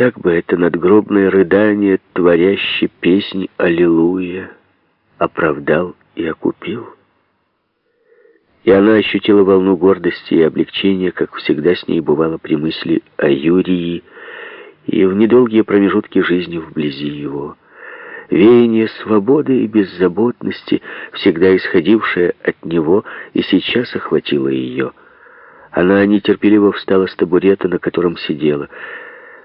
так бы это надгробное рыдание, творяще песнь «Аллилуйя», оправдал и окупил. И она ощутила волну гордости и облегчения, как всегда с ней бывало при мысли о Юрии и в недолгие промежутки жизни вблизи его. Веяние свободы и беззаботности, всегда исходившее от него, и сейчас охватило ее. Она нетерпеливо встала с табурета, на котором сидела.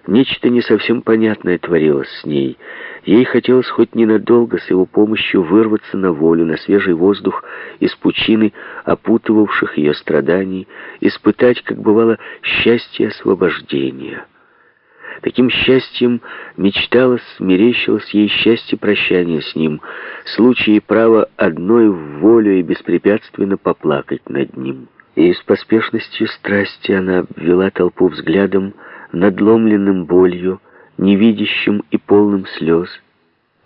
Нечто не совсем понятное творилось с ней. Ей хотелось хоть ненадолго с его помощью вырваться на волю, на свежий воздух из пучины, опутывавших ее страданий, испытать, как бывало, счастье освобождения. Таким счастьем мечталось, мерещилось ей счастье прощания с ним, случаи права одной в волю и беспрепятственно поплакать над ним. И с поспешностью страсти она обвела толпу взглядом, надломленным болью, невидящим и полным слез,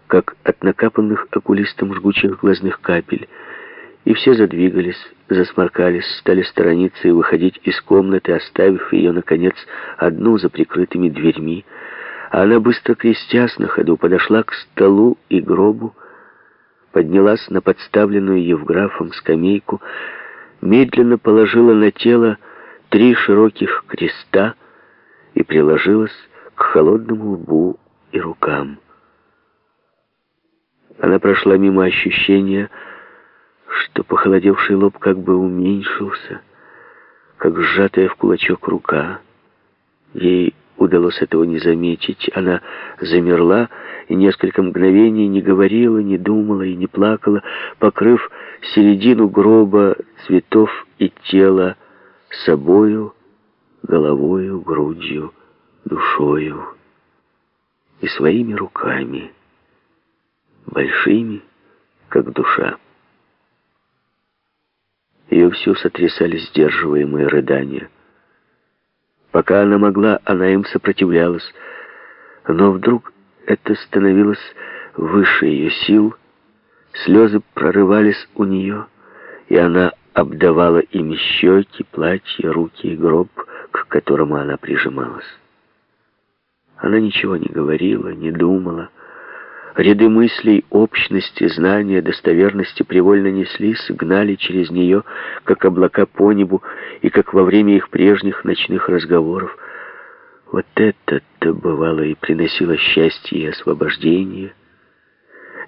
как от накапанных окулистом жгучих глазных капель, и все задвигались, засморкались, стали сторониться и выходить из комнаты, оставив ее, наконец, одну за прикрытыми дверьми. А она, быстро крестясь на ходу, подошла к столу и гробу, поднялась на подставленную Евграфом скамейку, медленно положила на тело три широких креста и приложилась к холодному лбу и рукам. Она прошла мимо ощущения, что похолодевший лоб как бы уменьшился, как сжатая в кулачок рука. Ей удалось этого не заметить. Она замерла и несколько мгновений не говорила, не думала и не плакала, покрыв середину гроба цветов и тела собою, головою, грудью, душою и своими руками, большими, как душа. Ее всю сотрясали сдерживаемые рыдания. Пока она могла, она им сопротивлялась, но вдруг это становилось выше ее сил, слезы прорывались у нее, и она обдавала ими щеки, платье, руки и гроб, к которому она прижималась. Она ничего не говорила, не думала, Ряды мыслей, общности, знания, достоверности привольно неслись, гнали через нее, как облака по небу, и как во время их прежних ночных разговоров. Вот это-то бывало и приносило счастье и освобождение.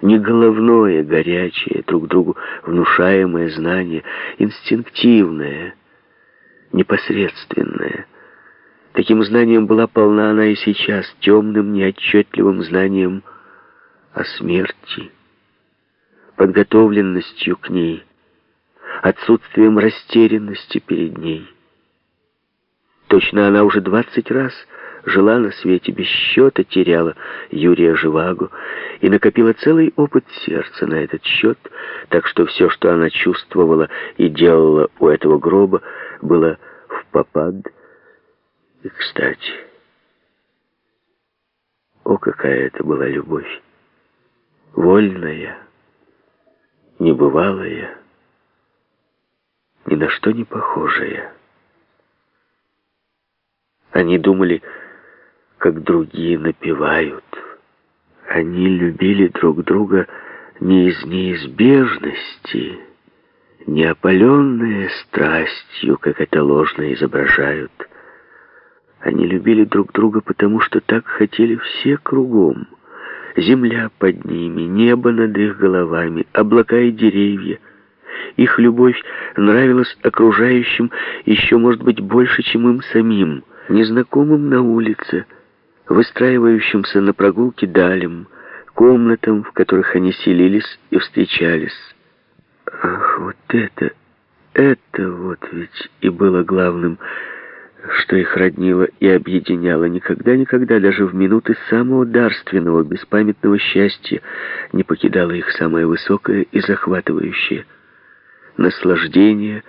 Не головное, горячее, друг другу внушаемое знание, инстинктивное, непосредственное. Таким знанием была полна она и сейчас, темным, неотчетливым знанием о смерти, подготовленностью к ней, отсутствием растерянности перед ней. Точно она уже двадцать раз жила на свете, без счета теряла Юрия Живаго и накопила целый опыт сердца на этот счет, так что все, что она чувствовала и делала у этого гроба, было в попад и кстати. О, какая это была любовь! вольная, небывалая, ни на что не похожая. Они думали, как другие напевают. Они любили друг друга не из неизбежности, не опаленные страстью, как это ложно изображают. Они любили друг друга потому, что так хотели все кругом — Земля под ними, небо над их головами, облака и деревья. Их любовь нравилась окружающим еще, может быть, больше, чем им самим, незнакомым на улице, выстраивающимся на прогулке далем, комнатам, в которых они селились и встречались. Ах, вот это, это вот ведь и было главным — что их роднило и объединяло. Никогда-никогда, даже в минуты самого дарственного, беспамятного счастья, не покидало их самое высокое и захватывающее — наслаждение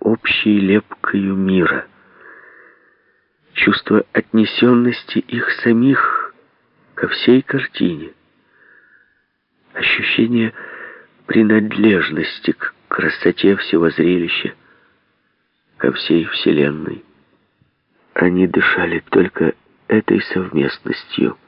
общей лепкою мира. Чувство отнесенности их самих ко всей картине. Ощущение принадлежности к красоте всего зрелища, ко всей Вселенной. Они дышали только этой совместностью.